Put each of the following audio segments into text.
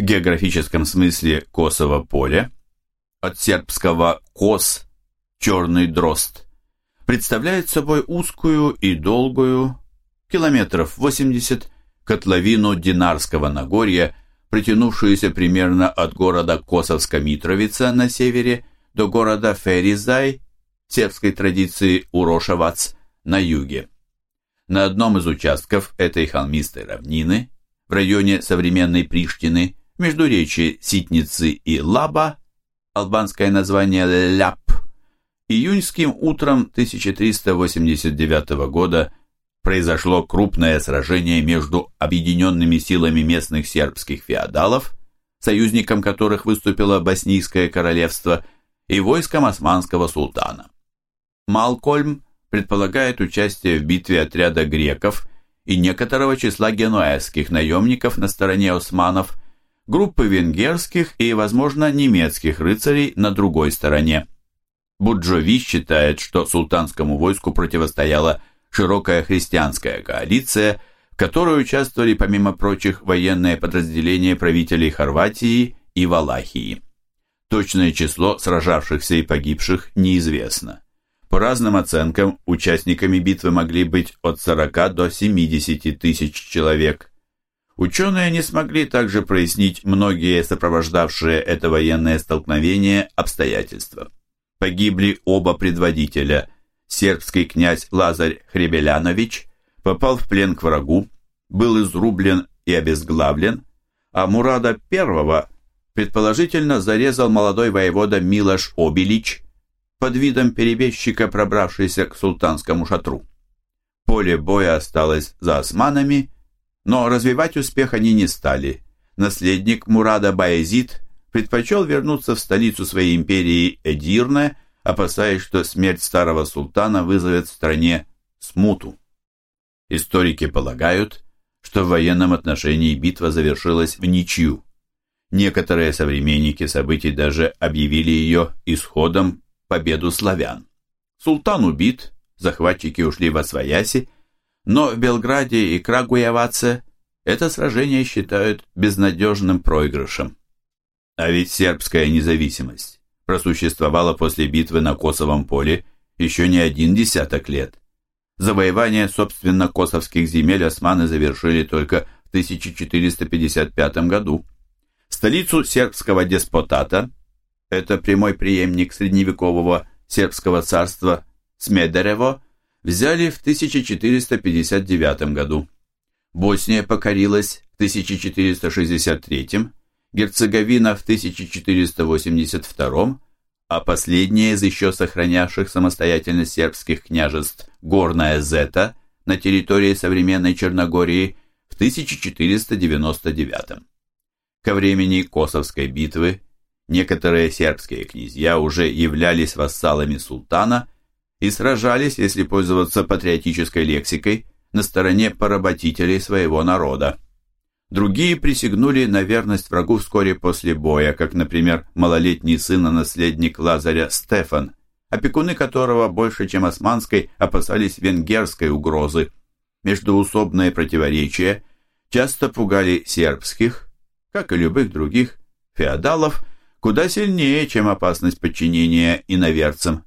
географическом смысле Косово поле, от сербского «кос» – черный дрозд, представляет собой узкую и долгую, километров 80, котловину Динарского Нагорья, протянувшуюся примерно от города Косовска-Митровица на севере до города Феризай, сербской традиции Урошевац, на юге. На одном из участков этой холмистой равнины, в районе современной Приштины, между речи Ситницы и Лаба, албанское название Ляп, июньским утром 1389 года произошло крупное сражение между объединенными силами местных сербских феодалов, союзником которых выступило Боснийское королевство, и войском османского султана. Малкольм предполагает участие в битве отряда греков и некоторого числа генуэзских наемников на стороне османов, группы венгерских и, возможно, немецких рыцарей на другой стороне. Буджови считает, что султанскому войску противостояла широкая христианская коалиция, в которой участвовали, помимо прочих, военные подразделения правителей Хорватии и Валахии. Точное число сражавшихся и погибших неизвестно. По разным оценкам, участниками битвы могли быть от 40 до 70 тысяч человек. Ученые не смогли также прояснить многие сопровождавшие это военное столкновение обстоятельства. Погибли оба предводителя – сербский князь Лазарь Хребелянович попал в плен к врагу, был изрублен и обезглавлен, а Мурада I предположительно зарезал молодой воевода Милош Обелич под видом перебежчика, пробравшийся к султанскому шатру. Поле боя осталось за османами, но развивать успех они не стали. Наследник Мурада Баязид предпочел вернуться в столицу своей империи Эдирне, опасаясь, что смерть старого султана вызовет в стране смуту. Историки полагают, что в военном отношении битва завершилась в ничью. Некоторые современники событий даже объявили ее исходом победу славян. Султан убит, захватчики ушли во свояси, но в Белграде и Крагуеваце это сражение считают безнадежным проигрышем. А ведь сербская независимость просуществовала после битвы на Косовом поле еще не один десяток лет. Завоевание, собственно, косовских земель османы завершили только в 1455 году. Столицу сербского деспотата, это прямой преемник средневекового сербского царства Смедерево, взяли в 1459 году. Босния покорилась в 1463 Герцеговина в 1482, а последняя из еще сохранявших самостоятельность сербских княжеств Горная Зета на территории современной Черногории в 1499. Ко времени Косовской битвы некоторые сербские князья уже являлись вассалами султана и сражались, если пользоваться патриотической лексикой, на стороне поработителей своего народа. Другие присягнули на верность врагу вскоре после боя, как, например, малолетний сын и наследник Лазаря Стефан, опекуны которого больше, чем османской, опасались венгерской угрозы. Междуусобные противоречия часто пугали сербских, как и любых других, феодалов, куда сильнее, чем опасность подчинения иноверцам.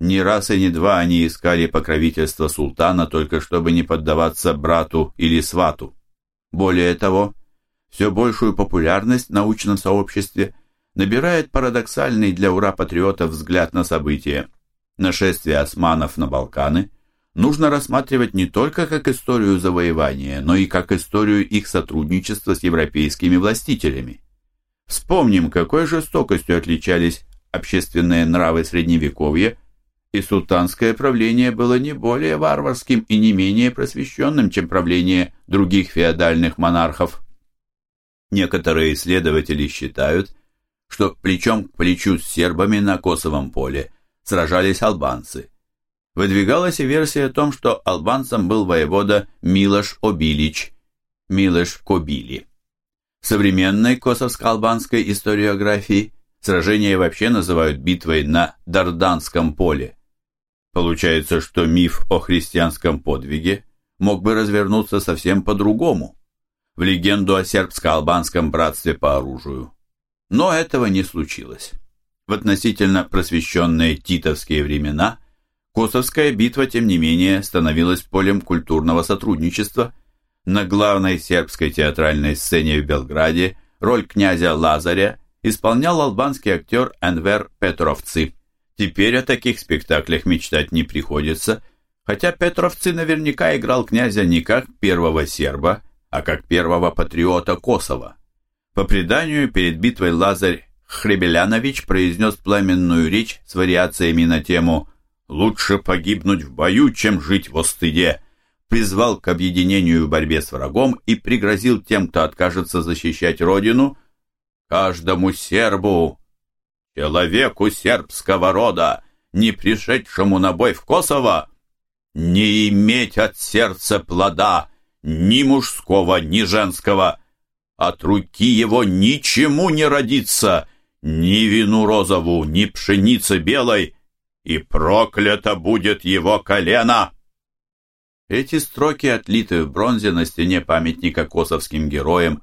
Ни раз и ни два они искали покровительство султана, только чтобы не поддаваться брату или свату. Более того, все большую популярность в научном сообществе набирает парадоксальный для ура-патриотов взгляд на события. Нашествие османов на Балканы нужно рассматривать не только как историю завоевания, но и как историю их сотрудничества с европейскими властителями. Вспомним, какой жестокостью отличались общественные нравы Средневековья и султанское правление было не более варварским и не менее просвещенным, чем правление других феодальных монархов. Некоторые исследователи считают, что плечом к плечу с сербами на Косовом поле сражались албанцы. Выдвигалась и версия о том, что албанцем был воевода Милош Обилич, Милош Кобили. В современной косовско-албанской историографии сражение вообще называют битвой на Дарданском поле. Получается, что миф о христианском подвиге мог бы развернуться совсем по-другому. в легенду о сербско-албанском братстве по оружию. Но этого не случилось. В относительно просвещенные титовские времена Косовская битва, тем не менее, становилась полем культурного сотрудничества. На главной сербской театральной сцене в Белграде роль князя Лазаря исполнял албанский актер Энвер Петровцы. Теперь о таких спектаклях мечтать не приходится, хотя Петровцы наверняка играл князя не как первого серба, а как первого патриота Косово. По преданию, перед битвой Лазарь Хребелянович произнес пламенную речь с вариациями на тему «Лучше погибнуть в бою, чем жить во стыде», призвал к объединению в борьбе с врагом и пригрозил тем, кто откажется защищать родину, каждому сербу, человеку сербского рода, не пришедшему на бой в Косово, не иметь от сердца плода ни мужского, ни женского, от руки его ничему не родится, ни вину розову, ни пшеницы белой, и проклято будет его колено. Эти строки отлиты в бронзе на стене памятника косовским героям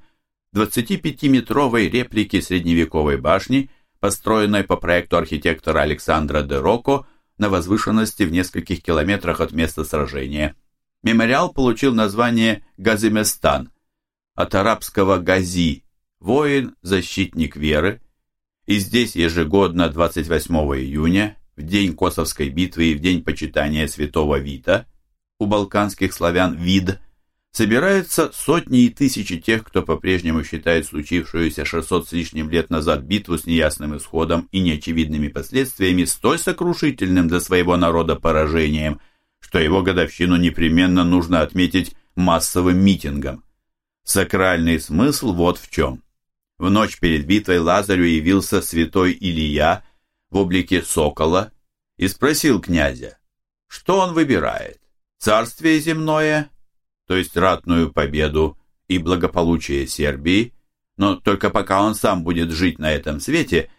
25-метровой реплики средневековой башни, построенной по проекту архитектора Александра де Роко на возвышенности в нескольких километрах от места сражения. Мемориал получил название Газиместан от арабского «гази» – воин, защитник веры, и здесь ежегодно 28 июня, в день Косовской битвы и в день почитания святого Вита, у балканских славян Вид, собираются сотни и тысячи тех, кто по-прежнему считает случившуюся 600 с лишним лет назад битву с неясным исходом и неочевидными последствиями столь сокрушительным для своего народа поражением, что его годовщину непременно нужно отметить массовым митингом. Сакральный смысл вот в чем. В ночь перед битвой Лазарю явился святой Илия в облике сокола и спросил князя, что он выбирает, царствие земное, то есть ратную победу и благополучие Сербии, но только пока он сам будет жить на этом свете,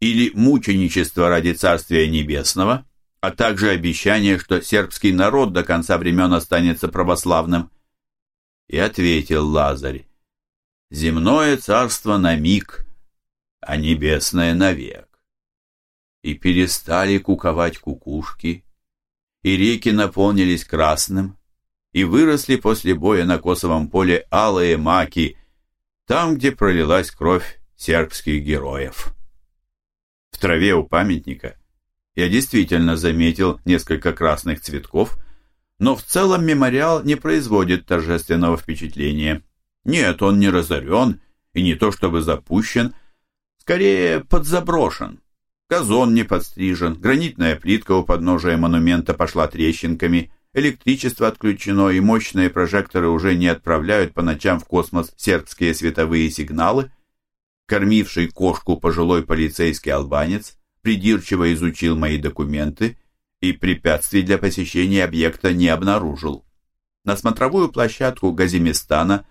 или мученичество ради Царствия Небесного, а также обещание, что сербский народ до конца времен останется православным. И ответил Лазарь, «Земное царство на миг, а небесное навек». И перестали куковать кукушки, и реки наполнились красным, и выросли после боя на Косовом поле алые маки, там, где пролилась кровь сербских героев. В траве у памятника я действительно заметил несколько красных цветков – но в целом мемориал не производит торжественного впечатления. Нет, он не разорен и не то чтобы запущен, скорее подзаброшен. Газон не подстрижен, гранитная плитка у подножия монумента пошла трещинками, электричество отключено и мощные прожекторы уже не отправляют по ночам в космос сербские световые сигналы. Кормивший кошку пожилой полицейский албанец придирчиво изучил мои документы и препятствий для посещения объекта не обнаружил. На смотровую площадку Газимистана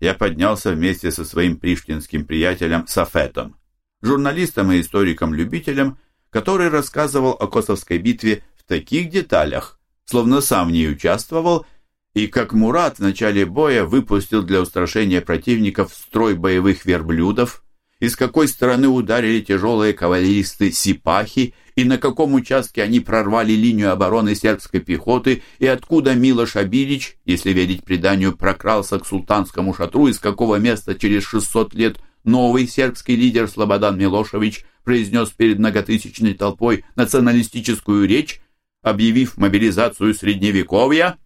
я поднялся вместе со своим приштинским приятелем Сафетом, журналистом и историком-любителем, который рассказывал о Косовской битве в таких деталях, словно сам в ней участвовал, и как Мурат в начале боя выпустил для устрашения противников строй боевых верблюдов, и с какой стороны ударили тяжелые кавалеристы Сипахи, и на каком участке они прорвали линию обороны сербской пехоты, и откуда Милош Абилич, если верить преданию, прокрался к султанскому шатру, из какого места через 600 лет новый сербский лидер Слободан Милошевич произнес перед многотысячной толпой националистическую речь, объявив мобилизацию Средневековья.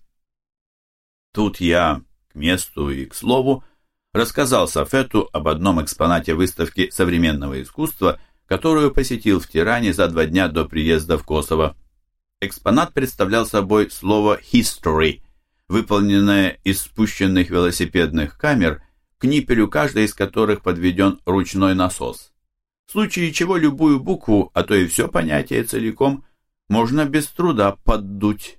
Тут я, к месту и к слову, рассказал Сафету об одном экспонате выставки современного искусства, которую посетил в Тиране за два дня до приезда в Косово. Экспонат представлял собой слово «history», выполненное из спущенных велосипедных камер, к ниппелю каждой из которых подведен ручной насос. В случае чего любую букву, а то и все понятие целиком, можно без труда поддуть.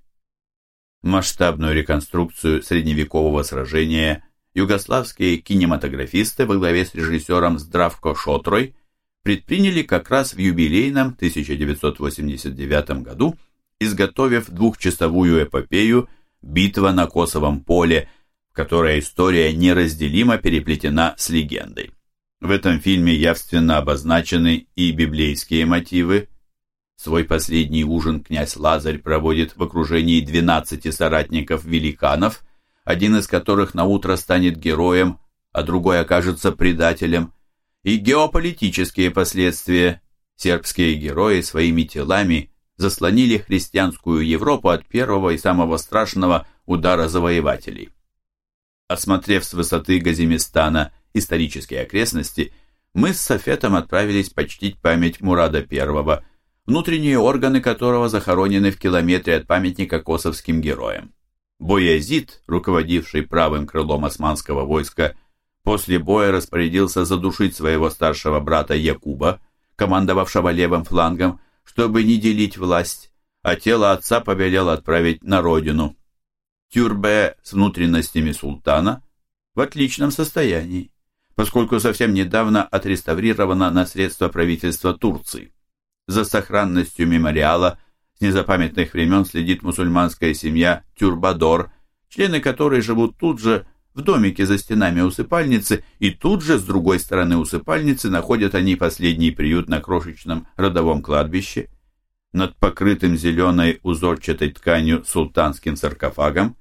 Масштабную реконструкцию средневекового сражения югославские кинематографисты во главе с режиссером Здравко Шотрой предприняли как раз в юбилейном 1989 году, изготовив двухчасовую эпопею «Битва на Косовом поле», в которой история неразделимо переплетена с легендой. В этом фильме явственно обозначены и библейские мотивы. Свой последний ужин князь Лазарь проводит в окружении 12 соратников-великанов, один из которых на утро станет героем, а другой окажется предателем, и геополитические последствия. Сербские герои своими телами заслонили христианскую Европу от первого и самого страшного удара завоевателей. Осмотрев с высоты Газимистана исторические окрестности, мы с Софетом отправились почтить память Мурада I, внутренние органы которого захоронены в километре от памятника косовским героям. Боязид, руководивший правым крылом османского войска, после боя распорядился задушить своего старшего брата Якуба, командовавшего левым флангом, чтобы не делить власть, а тело отца повелел отправить на родину. Тюрбе с внутренностями султана в отличном состоянии, поскольку совсем недавно отреставрировано на средства правительства Турции. За сохранностью мемориала с незапамятных времен следит мусульманская семья Тюрбадор, члены которой живут тут же, в домике за стенами усыпальницы, и тут же, с другой стороны усыпальницы, находят они последний приют на крошечном родовом кладбище. Над покрытым зеленой узорчатой тканью султанским саркофагом,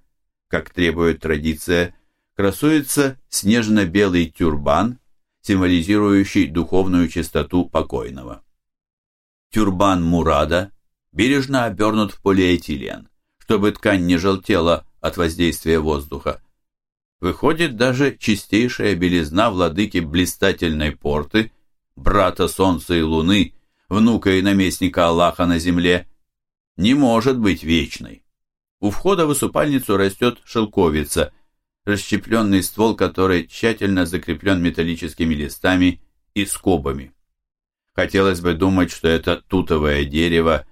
как требует традиция, красуется снежно-белый тюрбан, символизирующий духовную чистоту покойного. Тюрбан Мурада бережно обернут в полиэтилен, чтобы ткань не желтела от воздействия воздуха. Выходит даже чистейшая белизна владыки блистательной порты, брата солнца и луны, внука и наместника Аллаха на земле, не может быть вечной. У входа в усыпальницу растет шелковица, расщепленный ствол которой тщательно закреплен металлическими листами и скобами. Хотелось бы думать, что это тутовое дерево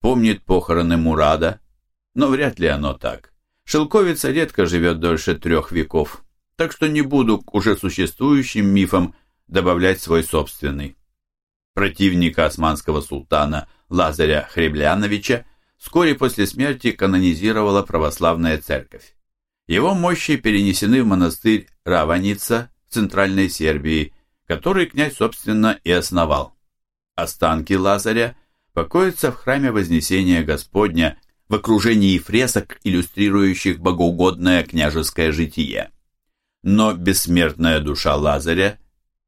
помнит похороны Мурада, но вряд ли оно так. Шелковица редко живет дольше трех веков, так что не буду к уже существующим мифам добавлять свой собственный. Противника османского султана Лазаря Хребляновича вскоре после смерти канонизировала православная церковь. Его мощи перенесены в монастырь Раваница в Центральной Сербии, который князь, собственно, и основал. Останки Лазаря покоятся в храме Вознесения Господня в окружении фресок, иллюстрирующих богоугодное княжеское житие. Но бессмертная душа Лазаря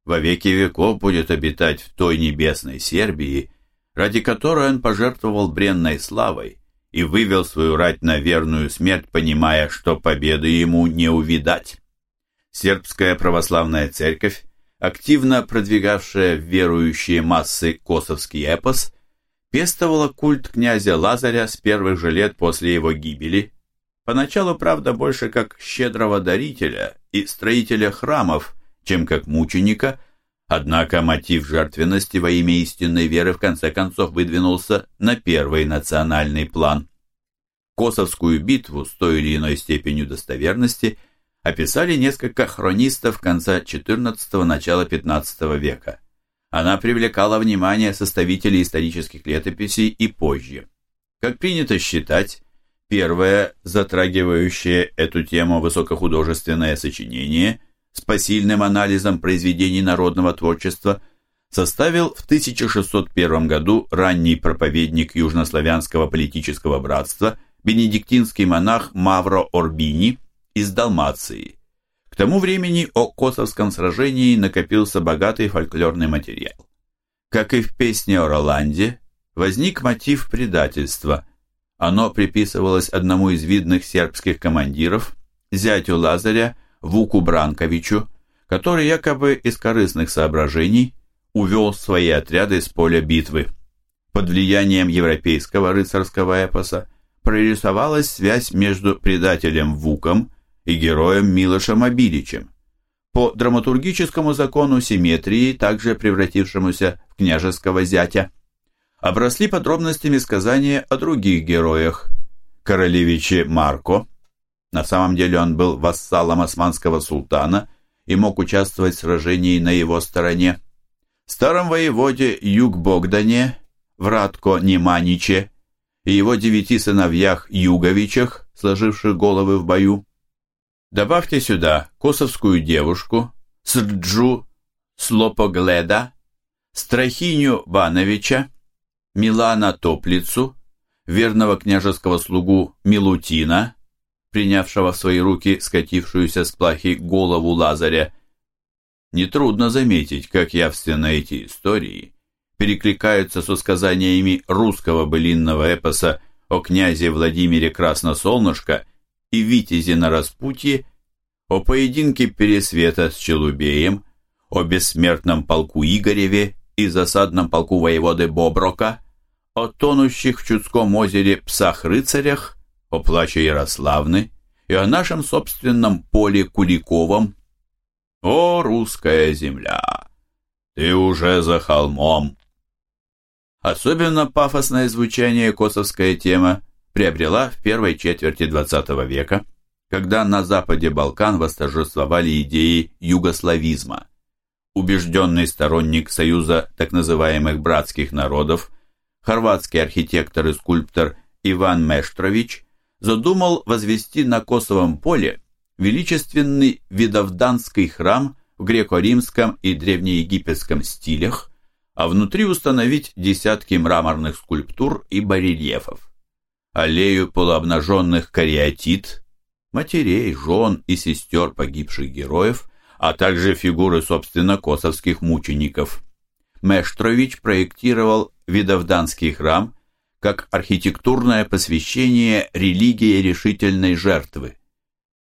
во веки веков будет обитать в той небесной Сербии, ради которой он пожертвовал бренной славой и вывел свою рать на верную смерть, понимая, что победы ему не увидать. Сербская православная церковь, активно продвигавшая верующие массы косовский эпос, пестовала культ князя Лазаря с первых же лет после его гибели, поначалу, правда, больше как щедрого дарителя и строителя храмов, чем как мученика, однако мотив жертвенности во имя истинной веры в конце концов выдвинулся на первый национальный план. Косовскую битву с той или иной степенью достоверности описали несколько хронистов конца XIV – начала XV века – она привлекала внимание составителей исторических летописей и позже. Как принято считать, первое, затрагивающее эту тему высокохудожественное сочинение с посильным анализом произведений народного творчества, составил в 1601 году ранний проповедник южнославянского политического братства бенедиктинский монах Мавро Орбини из Далмации – тому времени о Косовском сражении накопился богатый фольклорный материал. Как и в песне о Роланде, возник мотив предательства. Оно приписывалось одному из видных сербских командиров, зятю Лазаря, Вуку Бранковичу, который якобы из корыстных соображений увел свои отряды с поля битвы. Под влиянием европейского рыцарского эпоса прорисовалась связь между предателем Вуком и героем Милошем Абиличем, по драматургическому закону симметрии, также превратившемуся в княжеского зятя, обросли подробностями сказания о других героях. Королевиче Марко, на самом деле он был вассалом османского султана и мог участвовать в сражении на его стороне, старом воеводе Юг-Богдане, Вратко Неманиче и его девяти сыновьях Юговичах, сложивших головы в бою, Добавьте сюда косовскую девушку, Срджу Слопогледа, Страхиню Бановича, Милана Топлицу, верного княжеского слугу Милутина, принявшего в свои руки скатившуюся с плахи голову Лазаря. Нетрудно заметить, как явственно эти истории перекликаются со сказаниями русского былинного эпоса о князе Владимире Красносолнышко и витязе на распутье, о поединке Пересвета с Челубеем, о бессмертном полку Игореве и засадном полку воеводы Боброка, о тонущих в Чудском озере псах-рыцарях, о плаче Ярославны и о нашем собственном поле Куликовом. О, русская земля! Ты уже за холмом! Особенно пафосное звучание косовская тема приобрела в первой четверти XX века, когда на западе Балкан восторжествовали идеи югославизма. Убежденный сторонник союза так называемых братских народов, хорватский архитектор и скульптор Иван Мештрович задумал возвести на Косовом поле величественный видовданский храм в греко-римском и древнеегипетском стилях, а внутри установить десятки мраморных скульптур и барельефов. Аллею полуобнаженных кариатид, матерей, жен и сестер погибших героев, а также фигуры, собственно, косовских мучеников. Мештрович проектировал Видовданский храм как архитектурное посвящение религии решительной жертвы.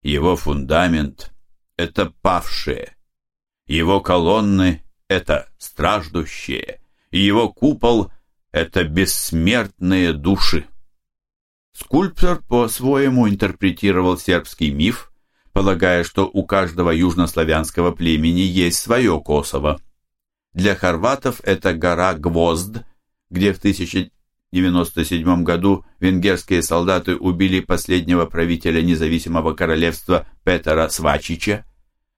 Его фундамент – это павшие, его колонны – это страждущие, его купол – это бессмертные души. Скульптор по-своему интерпретировал сербский миф, полагая, что у каждого южнославянского племени есть свое Косово. Для хорватов это гора Гвозд, где в 1097 году венгерские солдаты убили последнего правителя независимого королевства Петера Свачича.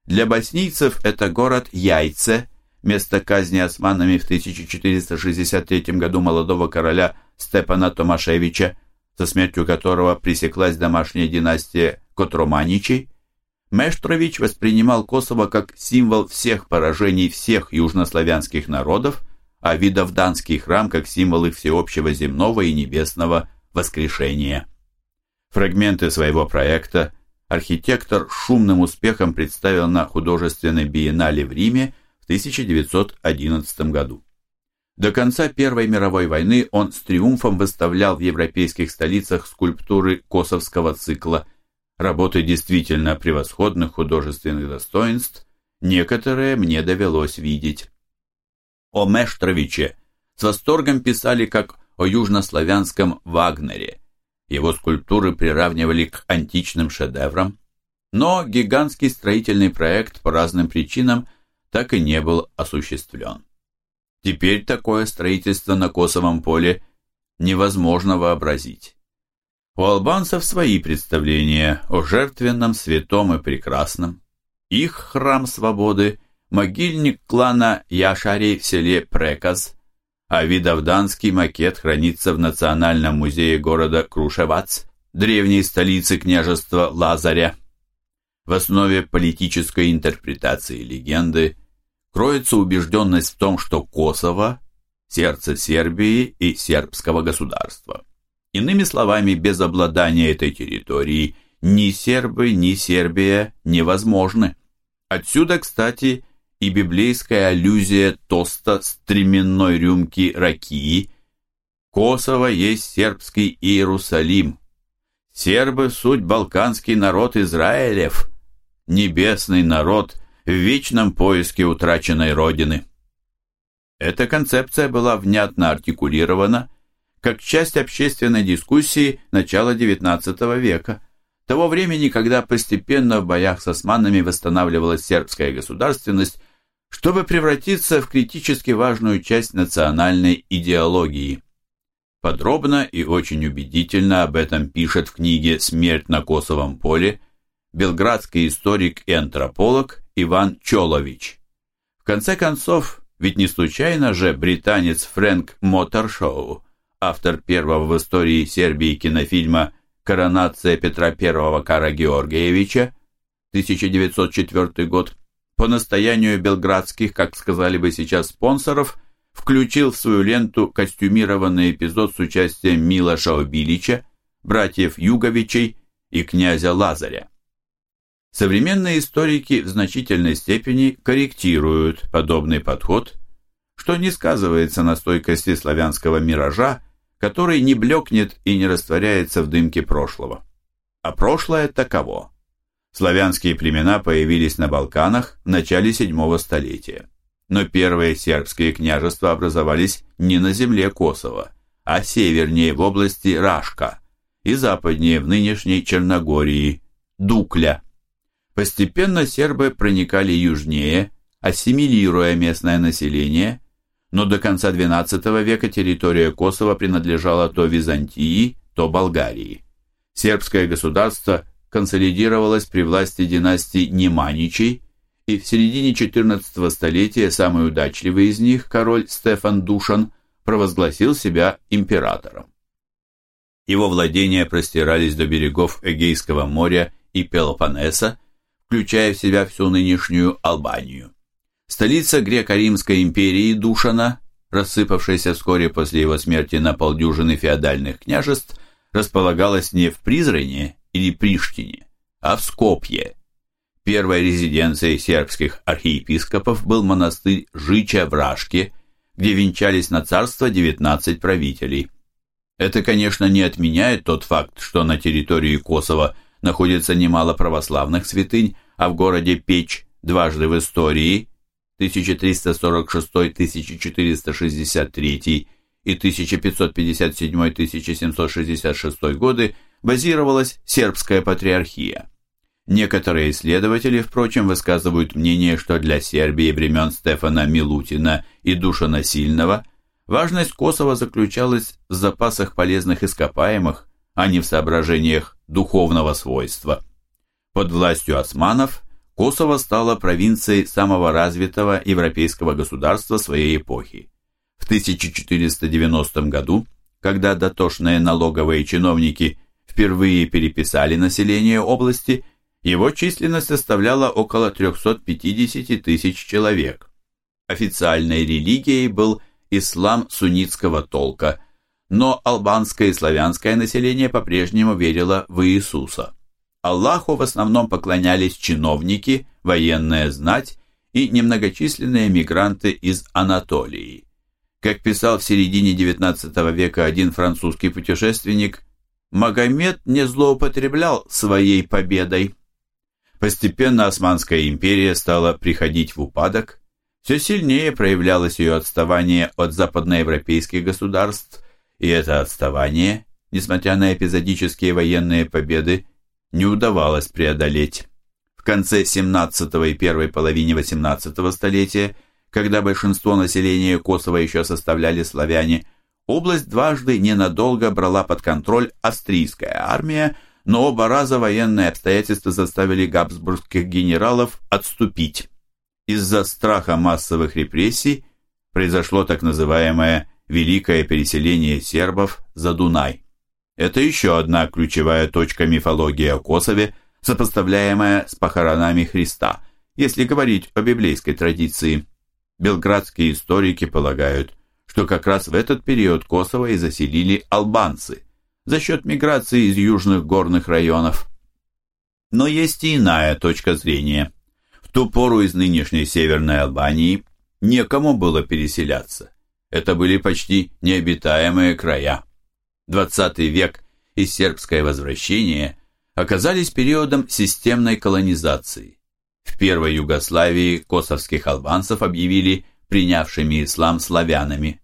Для боснийцев это город Яйце, место казни османами в 1463 году молодого короля Степана Томашевича, со смертью которого пресеклась домашняя династия Котроманичей, Мештрович воспринимал Косово как символ всех поражений всех южнославянских народов, а Видовданский храм как символ их всеобщего земного и небесного воскрешения. Фрагменты своего проекта архитектор шумным успехом представил на художественной биеннале в Риме в 1911 году. До конца Первой мировой войны он с триумфом выставлял в европейских столицах скульптуры косовского цикла. Работы действительно превосходных художественных достоинств, некоторые мне довелось видеть. О Мештровиче с восторгом писали как о южнославянском Вагнере. Его скульптуры приравнивали к античным шедеврам, но гигантский строительный проект по разным причинам так и не был осуществлен. Теперь такое строительство на Косовом поле невозможно вообразить. У албанцев свои представления о жертвенном, святом и прекрасном. Их храм свободы – могильник клана Яшари в селе Преказ, а видовданский макет хранится в Национальном музее города Крушевац, древней столицы княжества Лазаря. В основе политической интерпретации легенды – кроется убежденность в том, что Косово – сердце Сербии и сербского государства. Иными словами, без обладания этой территорией ни сербы, ни Сербия невозможны. Отсюда, кстати, и библейская аллюзия тоста стременной рюмки ракии. Косово есть сербский Иерусалим. Сербы – суть балканский народ Израилев, небесный народ – в вечном поиске утраченной родины. Эта концепция была внятно артикулирована как часть общественной дискуссии начала XIX века, того времени, когда постепенно в боях с османами восстанавливалась сербская государственность, чтобы превратиться в критически важную часть национальной идеологии. Подробно и очень убедительно об этом пишет в книге «Смерть на Косовом поле» белградский историк и антрополог Иван Чолович. В конце концов, ведь не случайно же британец Фрэнк Моторшоу, автор первого в истории Сербии кинофильма «Коронация Петра I Кара Георгиевича», 1904 год, по настоянию белградских, как сказали бы сейчас, спонсоров, включил в свою ленту костюмированный эпизод с участием Милоша Обилича, братьев Юговичей и князя Лазаря. Современные историки в значительной степени корректируют подобный подход, что не сказывается на стойкости славянского миража, который не блекнет и не растворяется в дымке прошлого. А прошлое таково. Славянские племена появились на Балканах в начале VII столетия. Но первые сербские княжества образовались не на земле Косово, а севернее в области Рашка и западнее в нынешней Черногории, Дукля. Постепенно сербы проникали южнее, ассимилируя местное население, но до конца XII века территория Косово принадлежала то Византии, то Болгарии. Сербское государство консолидировалось при власти династии Неманичей, и в середине XIV столетия самый удачливый из них, король Стефан Душан, провозгласил себя императором. Его владения простирались до берегов Эгейского моря и Пелопоннеса, включая в себя всю нынешнюю Албанию. Столица греко-римской империи Душана, рассыпавшаяся вскоре после его смерти на полдюжины феодальных княжеств, располагалась не в Призране или Приштине, а в Скопье. Первой резиденцией сербских архиепископов был монастырь Жича в Рашке, где венчались на царство 19 правителей. Это, конечно, не отменяет тот факт, что на территории Косово находится немало православных святынь, а в городе Печь дважды в истории 1346-1463 и 1557-1766 годы базировалась сербская патриархия. Некоторые исследователи, впрочем, высказывают мнение, что для Сербии времен Стефана Милутина и Душана Сильного важность Косово заключалась в запасах полезных ископаемых, а не в соображениях духовного свойства. Под властью османов Косово стало провинцией самого развитого европейского государства своей эпохи. В 1490 году, когда дотошные налоговые чиновники впервые переписали население области, его численность составляла около 350 тысяч человек. Официальной религией был ислам суннитского толка, но албанское и славянское население по-прежнему верило в Иисуса. Аллаху в основном поклонялись чиновники, военная знать и немногочисленные мигранты из Анатолии. Как писал в середине XIX века один французский путешественник, Магомед не злоупотреблял своей победой. Постепенно Османская империя стала приходить в упадок, все сильнее проявлялось ее отставание от западноевропейских государств, и это отставание, несмотря на эпизодические военные победы, не удавалось преодолеть. В конце 17 и первой половине 18 столетия, когда большинство населения Косово еще составляли славяне, область дважды ненадолго брала под контроль австрийская армия, но оба раза военные обстоятельства заставили габсбургских генералов отступить. Из-за страха массовых репрессий произошло так называемое «великое переселение сербов за Дунай». Это еще одна ключевая точка мифологии о Косове, сопоставляемая с похоронами Христа, если говорить о библейской традиции. Белградские историки полагают, что как раз в этот период Косово и заселили албанцы за счет миграции из южных горных районов. Но есть и иная точка зрения. В ту пору из нынешней Северной Албании некому было переселяться. Это были почти необитаемые края. XX век и сербское возвращение оказались периодом системной колонизации. В первой Югославии косовских албанцев объявили принявшими ислам славянами.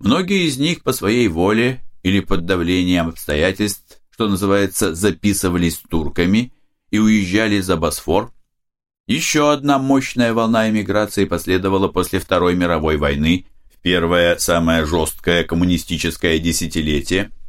Многие из них по своей воле или под давлением обстоятельств, что называется, записывались турками и уезжали за Босфор. Еще одна мощная волна эмиграции последовала после Второй мировой войны, в первое самое жесткое коммунистическое десятилетие –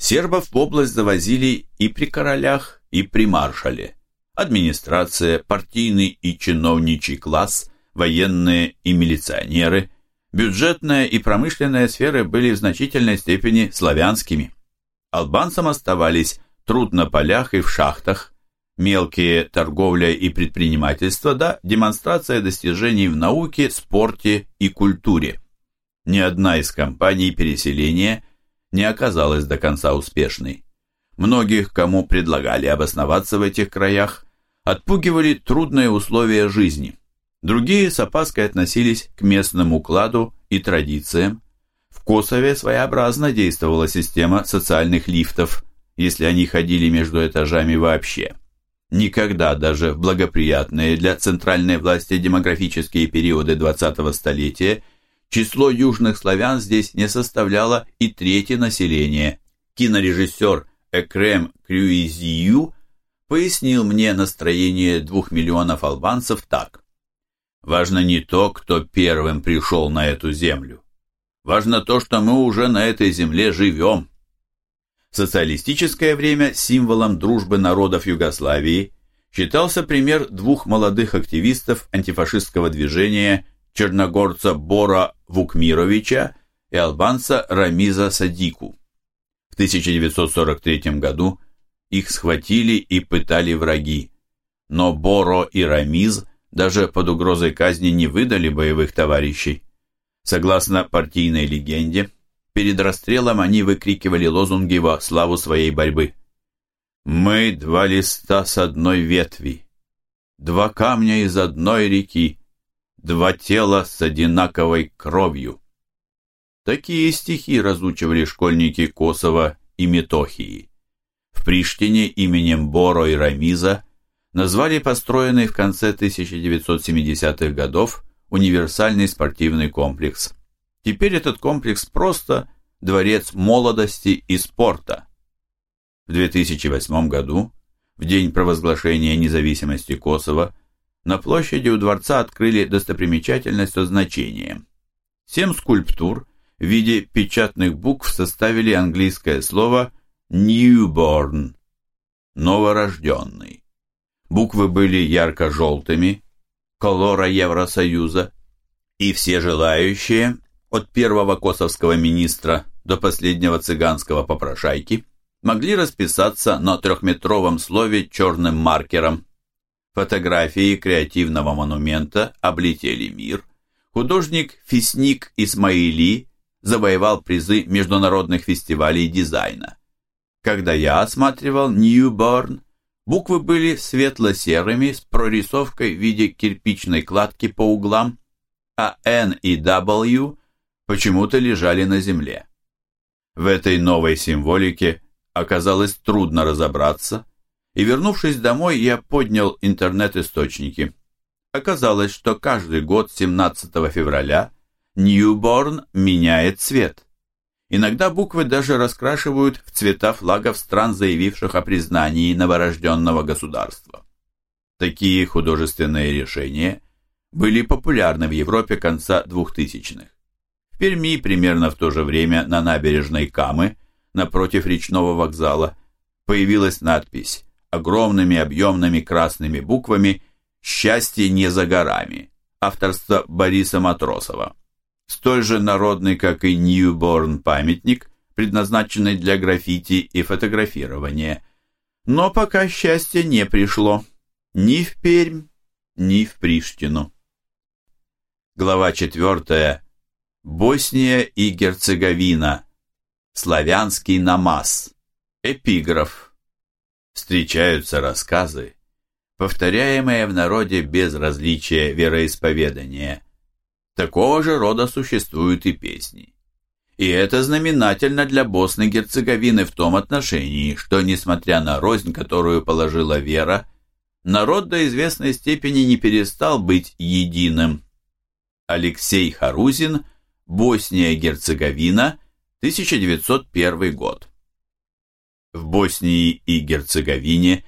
Сербов в область завозили и при королях, и при маршале. Администрация, партийный и чиновничий класс, военные и милиционеры, бюджетная и промышленная сферы были в значительной степени славянскими. Албанцам оставались труд на полях и в шахтах, Мелкие торговля и предпринимательство, да, демонстрация достижений в науке, спорте и культуре. Ни одна из компаний переселения не оказалась до конца успешной. Многих, кому предлагали обосноваться в этих краях, отпугивали трудные условия жизни. Другие с опаской относились к местному укладу и традициям. В Косове своеобразно действовала система социальных лифтов, если они ходили между этажами вообще. Никогда даже в благоприятные для центральной власти демографические периоды 20-го столетия число южных славян здесь не составляло и трети населения. Кинорежиссер Экрем Крюизию пояснил мне настроение двух миллионов албанцев так. Важно не то, кто первым пришел на эту землю. Важно то, что мы уже на этой земле живем. В социалистическое время символом дружбы народов Югославии считался пример двух молодых активистов антифашистского движения черногорца Бора Вукмировича и албанца Рамиза Садику. В 1943 году их схватили и пытали враги, но Боро и Рамиз даже под угрозой казни не выдали боевых товарищей. Согласно партийной легенде, перед расстрелом они выкрикивали лозунги во славу своей борьбы. «Мы два листа с одной ветви, два камня из одной реки, два тела с одинаковой кровью». Такие стихи разучивали школьники Косово и Метохии. В Приштине именем Боро и Рамиза назвали построенный в конце 1970-х годов универсальный спортивный комплекс. Теперь этот комплекс просто дворец молодости и спорта. В 2008 году, в день провозглашения независимости Косово, на площади у дворца открыли достопримечательность со значением. Семь скульптур в виде печатных букв составили английское слово «newborn» – «новорожденный». Буквы были ярко-желтыми, колора Евросоюза, и все желающие, от первого косовского министра до последнего цыганского попрошайки, могли расписаться на трехметровом слове черным маркером. Фотографии креативного монумента облетели мир. Художник Фисник Исмаили завоевал призы международных фестивалей дизайна. Когда я осматривал Ньюборн, буквы были светло-серыми с прорисовкой в виде кирпичной кладки по углам, а N и W почему-то лежали на земле. В этой новой символике оказалось трудно разобраться, и, вернувшись домой, я поднял интернет-источники. Оказалось, что каждый год 17 февраля Ньюборн меняет цвет. Иногда буквы даже раскрашивают в цвета флагов стран, заявивших о признании новорожденного государства. Такие художественные решения были популярны в Европе конца 2000-х. В Перми примерно в то же время на набережной Камы, напротив речного вокзала, появилась надпись огромными объемными красными буквами «Счастье не за горами» авторства Бориса Матросова столь же народный, как и Ньюборн памятник, предназначенный для граффити и фотографирования. Но пока счастье не пришло ни в Пермь, ни в Приштину. Глава четвертая. Босния и Герцеговина. Славянский намаз. Эпиграф. Встречаются рассказы, повторяемые в народе без различия вероисповедания – Такого же рода существуют и песни. И это знаменательно для Босны-Герцеговины в том отношении, что, несмотря на рознь, которую положила вера, народ до известной степени не перестал быть единым. Алексей Харузин, Босния-Герцеговина, 1901 год. В Боснии и Герцеговине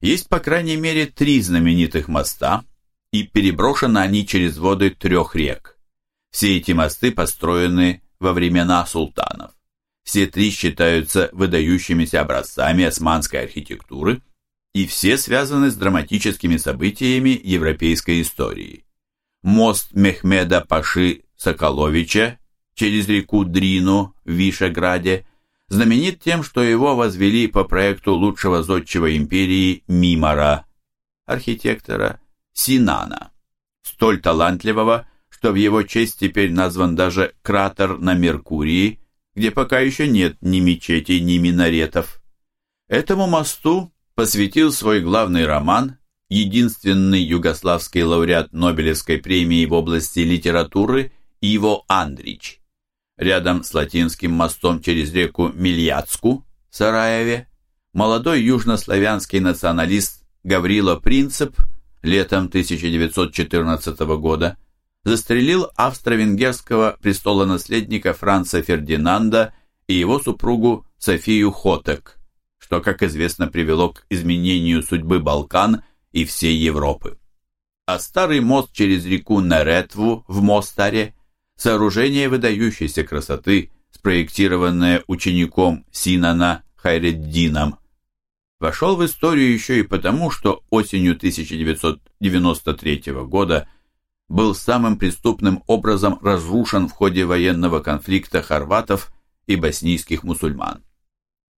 есть по крайней мере три знаменитых моста – и переброшены они через воды трех рек. Все эти мосты построены во времена султанов. Все три считаются выдающимися образцами османской архитектуры, и все связаны с драматическими событиями европейской истории. Мост Мехмеда Паши Соколовича через реку Дрину в Вишеграде знаменит тем, что его возвели по проекту лучшего зодчего империи Мимара, архитектора Синана, столь талантливого, что в его честь теперь назван даже кратер на Меркурии, где пока еще нет ни мечетей, ни минаретов. Этому мосту посвятил свой главный роман единственный югославский лауреат Нобелевской премии в области литературы Иво Андрич. Рядом с Латинским мостом через реку Мильяцку, в Сараеве, молодой южнославянский националист Гаврило Принцип летом 1914 года застрелил австро-венгерского престолонаследника Франца Фердинанда и его супругу Софию Хотек, что, как известно, привело к изменению судьбы Балкан и всей Европы. А старый мост через реку Неретву в Мостаре – сооружение выдающейся красоты, спроектированное учеником Синана Хайреддином, вошел в историю еще и потому, что осенью 1993 года был самым преступным образом разрушен в ходе военного конфликта хорватов и боснийских мусульман.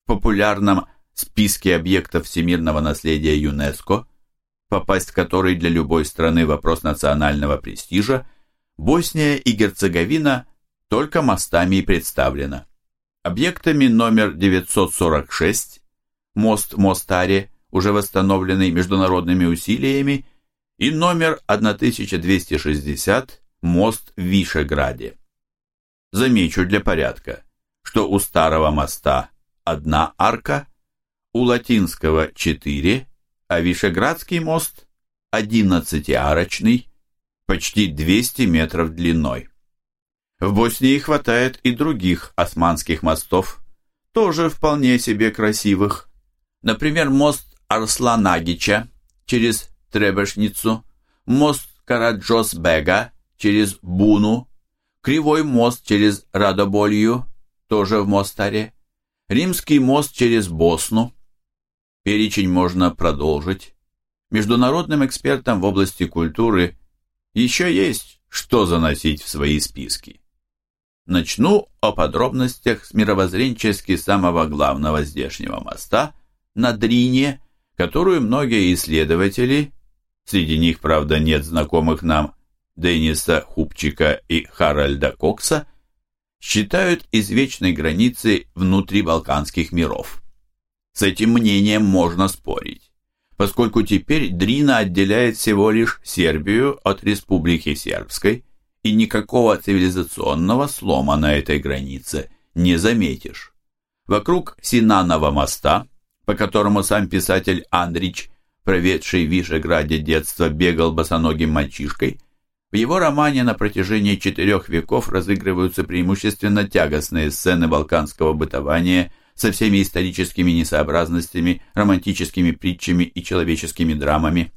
В популярном списке объектов всемирного наследия ЮНЕСКО – попасть в который для любой страны вопрос национального престижа, Босния и Герцеговина только мостами представлена. Объектами номер 946, мост Мостаре, уже восстановленный международными усилиями, и номер 1260, мост в Вишеграде. Замечу для порядка, что у старого моста одна арка, у латинского четыре, а Вишеградский мост – одиннадцатиарочный, почти 200 метров длиной. В Боснии хватает и других османских мостов, тоже вполне себе красивых. Например, мост Арсланагича через Требешницу, мост Караджос-Бега через Буну, Кривой мост через Радоболью, тоже в Мостаре, Римский мост через Босну, Перечень можно продолжить. Международным экспертам в области культуры еще есть что заносить в свои списки. Начну о подробностях с мировоззренчески самого главного здешнего моста на Дрине, которую многие исследователи, среди них, правда, нет знакомых нам Денниса Хупчика и Харальда Кокса, считают извечной границей внутри балканских миров. С этим мнением можно спорить, поскольку теперь Дрина отделяет всего лишь Сербию от Республики Сербской, и никакого цивилизационного слома на этой границе не заметишь. Вокруг Синанова моста, по которому сам писатель Андрич, проведший в Вишеграде детство, бегал босоногим мальчишкой, в его романе на протяжении четырех веков разыгрываются преимущественно тягостные сцены балканского бытования – со всеми историческими несообразностями, романтическими притчами и человеческими драмами.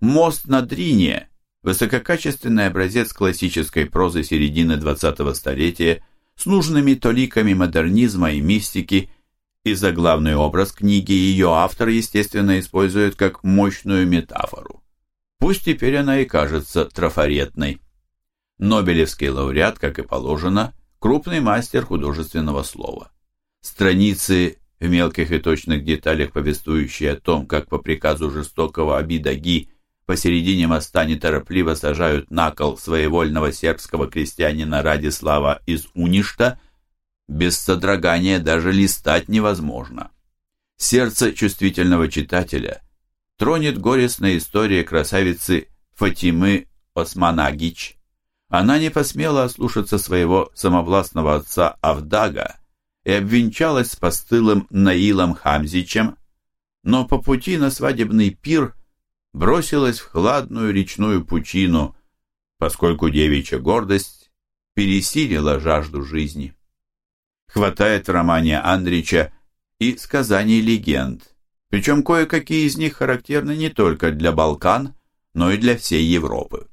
«Мост на Дрине» – высококачественный образец классической прозы середины XX столетия с нужными толиками модернизма и мистики, и заглавный образ книги ее автор, естественно, использует как мощную метафору. Пусть теперь она и кажется трафаретной. Нобелевский лауреат, как и положено, крупный мастер художественного слова. Страницы в мелких и точных деталях, повествующие о том, как по приказу жестокого Абидаги посередине моста неторопливо сажают на кол своевольного сербского крестьянина Радислава из Уништа, без содрогания даже листать невозможно. Сердце чувствительного читателя тронет горестная история красавицы Фатимы Османагич. Она не посмела ослушаться своего самовластного отца Авдага, и обвенчалась с постылым Наилом Хамзичем, но по пути на свадебный пир бросилась в хладную речную пучину, поскольку девичья гордость пересилила жажду жизни. Хватает в романе Андрича и сказаний легенд, причем кое-какие из них характерны не только для Балкан, но и для всей Европы.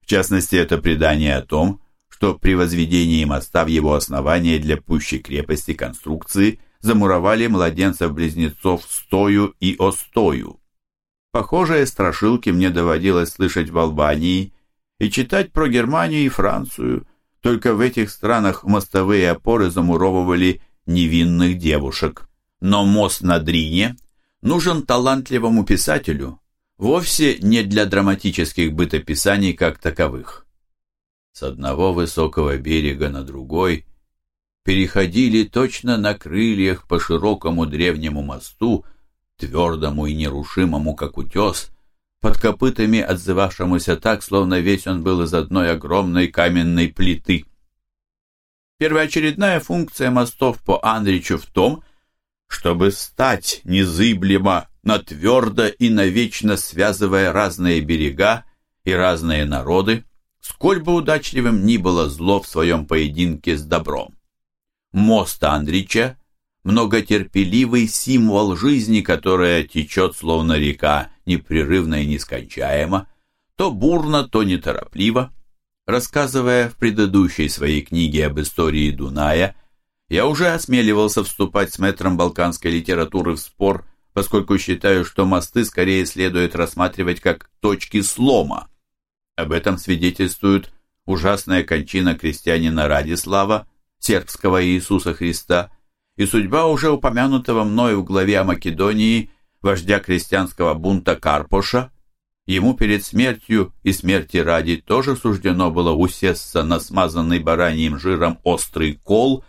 В частности, это предание о том, что при возведении моста в его основание для пущей крепости конструкции замуровали младенцев-близнецов Стою и Остою. Похожие страшилки мне доводилось слышать в Албании и читать про Германию и Францию, только в этих странах мостовые опоры замуровывали невинных девушек. Но мост на Дрине нужен талантливому писателю вовсе не для драматических бытописаний как таковых. С одного высокого берега на другой переходили точно на крыльях по широкому древнему мосту, твердому и нерушимому, как утес, под копытами отзывавшемуся так, словно весь он был из одной огромной каменной плиты. Первоочередная функция мостов по Андричу в том, чтобы стать незыблемо, но твердо и навечно связывая разные берега и разные народы, сколь бы удачливым ни было зло в своем поединке с добром. Мост Андрича – многотерпеливый символ жизни, которая течет словно река, непрерывно и нескончаемо, то бурно, то неторопливо. Рассказывая в предыдущей своей книге об истории Дуная, я уже осмеливался вступать с мэтром балканской литературы в спор, поскольку считаю, что мосты скорее следует рассматривать как точки слома. Об этом свидетельствует ужасная кончина крестьянина Радислава, сербского Иисуса Христа, и судьба уже упомянутого мною в главе о Македонии вождя крестьянского бунта Карпоша, ему перед смертью и смерти ради тоже суждено было усесться на смазанный бараньим жиром острый кол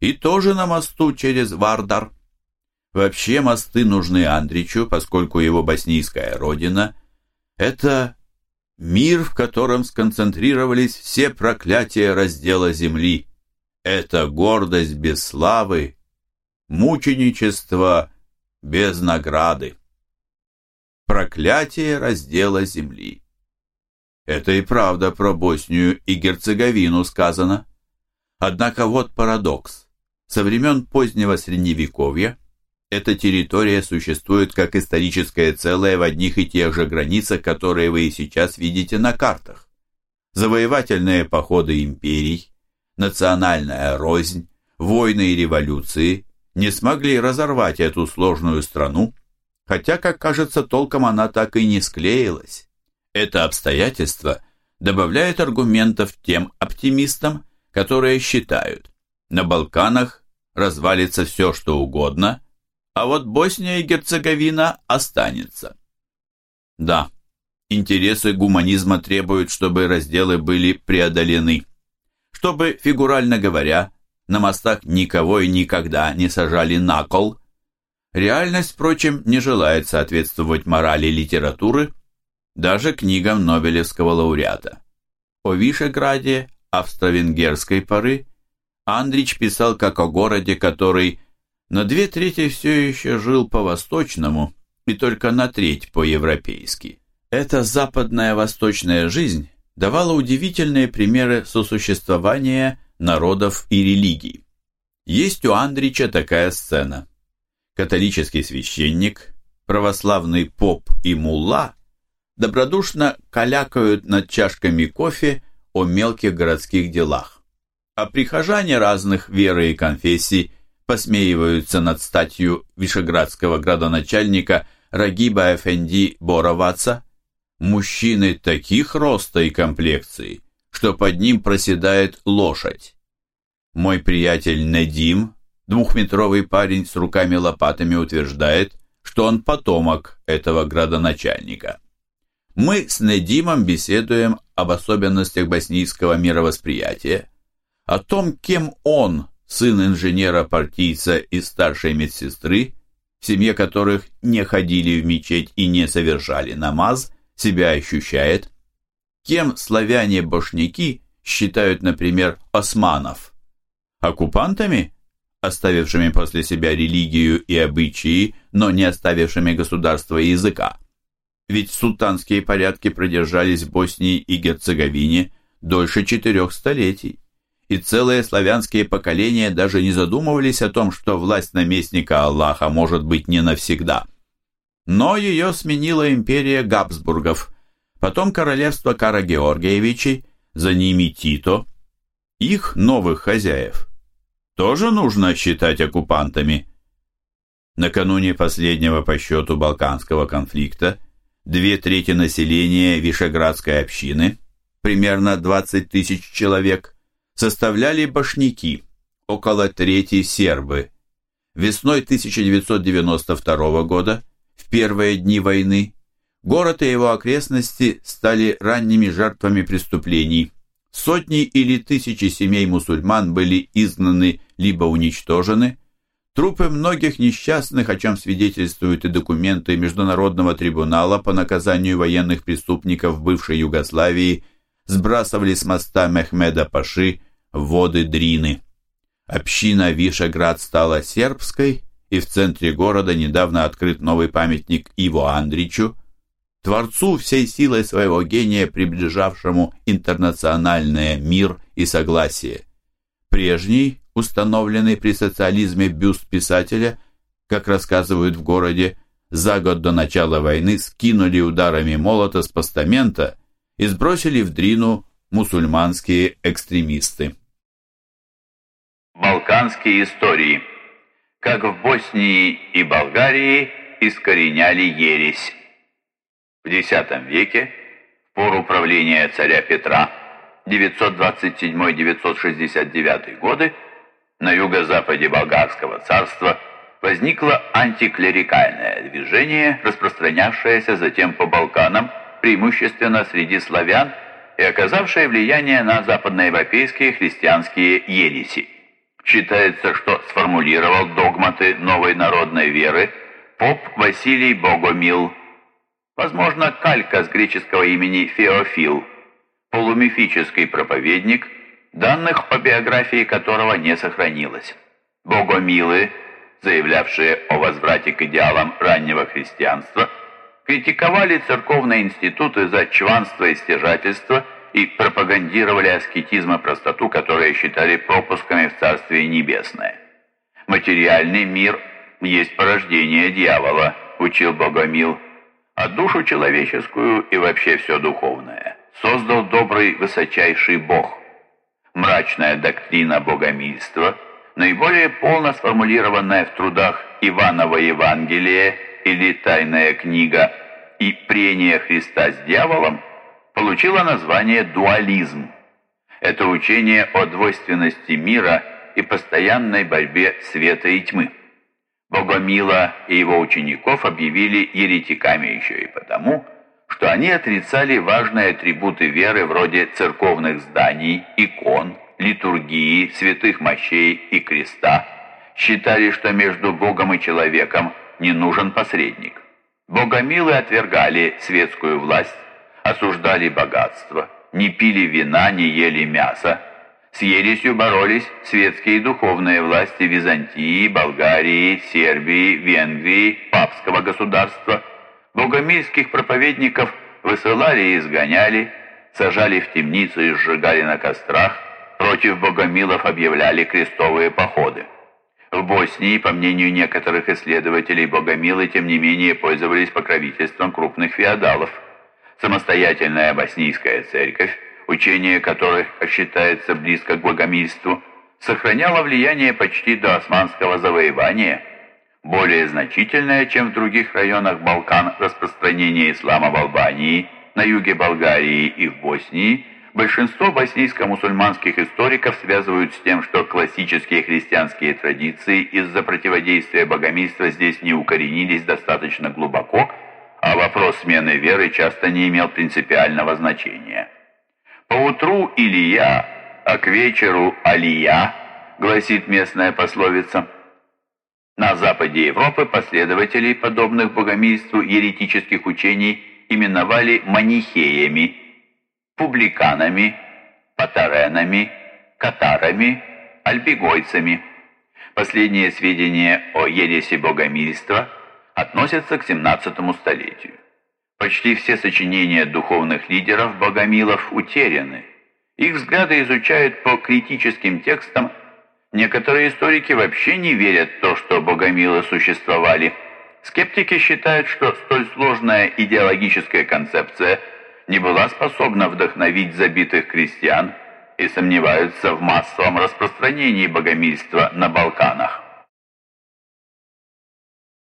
и тоже на мосту через Вардар. Вообще мосты нужны Андричу, поскольку его боснийская родина – это мир, в котором сконцентрировались все проклятия раздела земли. Это гордость без славы, мученичество без награды. Проклятие раздела земли. Это и правда про Боснию и Герцеговину сказано. Однако вот парадокс. Со времен позднего Средневековья эта территория существует как историческое целое в одних и тех же границах, которые вы и сейчас видите на картах. Завоевательные походы империй, национальная рознь, войны и революции не смогли разорвать эту сложную страну, хотя, как кажется, толком она так и не склеилась. Это обстоятельство добавляет аргументов тем оптимистам, которые считают, на Балканах развалится все, что угодно, а вот Босния и Герцеговина останется. Да, интересы гуманизма требуют, чтобы разделы были преодолены, чтобы, фигурально говоря, на мостах никого и никогда не сажали на кол. Реальность, впрочем, не желает соответствовать морали литературы, даже книгам Нобелевского лауреата. О Вишеграде австро-венгерской поры Андрич писал как о городе, который на две трети все еще жил по-восточному и только на треть по-европейски. Эта западная восточная жизнь давала удивительные примеры сосуществования народов и религий. Есть у Андрича такая сцена. Католический священник, православный поп и мулла добродушно калякают над чашками кофе о мелких городских делах, а прихожане разных веры и конфессий посмеиваются над статью вишеградского градоначальника Рагиба Эфенди Бороваца, мужчины таких роста и комплекции – что под ним проседает лошадь. Мой приятель Недим, двухметровый парень с руками-лопатами, утверждает, что он потомок этого градоначальника. Мы с Недимом беседуем об особенностях боснийского мировосприятия, о том, кем он, сын инженера-партийца и старшей медсестры, в семье которых не ходили в мечеть и не совершали намаз, себя ощущает – Кем славяне-башняки считают, например, османов? Оккупантами, оставившими после себя религию и обычаи, но не оставившими государство и языка? Ведь султанские порядки продержались в Боснии и Герцеговине дольше четырех столетий, и целые славянские поколения даже не задумывались о том, что власть наместника Аллаха может быть не навсегда. Но ее сменила империя Габсбургов – потом королевство Кара Георгиевичей, за ними Тито, их новых хозяев. Тоже нужно считать оккупантами. Накануне последнего по счету Балканского конфликта две трети населения Вишеградской общины, примерно 20 тысяч человек, составляли башняки, около трети сербы. Весной 1992 года, в первые дни войны, город и его окрестности стали ранними жертвами преступлений. Сотни или тысячи семей мусульман были изгнаны либо уничтожены, Трупы многих несчастных, о чем свидетельствуют и документы Международного трибунала по наказанию военных преступников бывшей Югославии, сбрасывали с моста Мехмеда Паши воды Дрины. Община Вишеград стала сербской, и в центре города недавно открыт новый памятник Иво Андричу, творцу всей силой своего гения, приближавшему интернациональное мир и согласие. Прежний, установленный при социализме бюст писателя, как рассказывают в городе, за год до начала войны скинули ударами молота с постамента и сбросили в Дрину мусульманские экстремисты. Балканские истории. Как в Боснии и Болгарии искореняли ересь. В X веке, в пору правления царя Петра, 927-969 годы, на юго-западе Болгарского царства возникло антиклерикальное движение, распространявшееся затем по Балканам, преимущественно среди славян, и оказавшее влияние на западноевропейские христианские ереси. Считается, что сформулировал догматы новой народной веры поп Василий Богомил, возможно, калька с греческого имени Феофил, полумифический проповедник – данных по биографии которого не сохранилось. Богомилы, заявлявшие о возврате к идеалам раннего христианства, критиковали церковные институты за чванство и стяжательство и пропагандировали аскетизм и простоту, которые считали пропусками в Царствие Небесное. Материальный мир есть порождение дьявола, учил Богомил, а душу человеческую и вообще все духовное создал добрый высочайший Бог – мрачная доктрина богомильства, наиболее полно сформулированная в трудах Иванова Евангелия или Тайная книга и Прение Христа с дьяволом, получила название дуализм. Это учение о двойственности мира и постоянной борьбе света и тьмы. Богомила и его учеников объявили еретиками еще и потому, что они отрицали важные атрибуты веры вроде церковных зданий, икон, литургии, святых мощей и креста, считали, что между Богом и человеком не нужен посредник. Богомилы отвергали светскую власть, осуждали богатство, не пили вина, не ели мясо. С ересью боролись светские и духовные власти Византии, Болгарии, Сербии, Венгрии, папского государства – Богомильских проповедников высылали и изгоняли, сажали в темницу и сжигали на кострах, против богомилов объявляли крестовые походы. В Боснии, по мнению некоторых исследователей, богомилы, тем не менее, пользовались покровительством крупных феодалов. Самостоятельная боснийская церковь, учение которых считается близко к богомильству, сохраняла влияние почти до османского завоевания – более значительное, чем в других районах Балкан, распространение ислама в Албании, на юге Болгарии и в Боснии, большинство боснийско-мусульманских историков связывают с тем, что классические христианские традиции из-за противодействия богомильства здесь не укоренились достаточно глубоко, а вопрос смены веры часто не имел принципиального значения. «Поутру Илья, а к вечеру Алия», гласит местная пословица – на западе Европы последователей подобных богомильству еретических учений именовали манихеями, публиканами, патаренами, катарами, альбигойцами. Последние сведения о ересе богомильства относятся к 17 столетию. Почти все сочинения духовных лидеров богомилов утеряны. Их взгляды изучают по критическим текстам Некоторые историки вообще не верят в то, что богомилы существовали. Скептики считают, что столь сложная идеологическая концепция не была способна вдохновить забитых крестьян и сомневаются в массовом распространении богомильства на Балканах.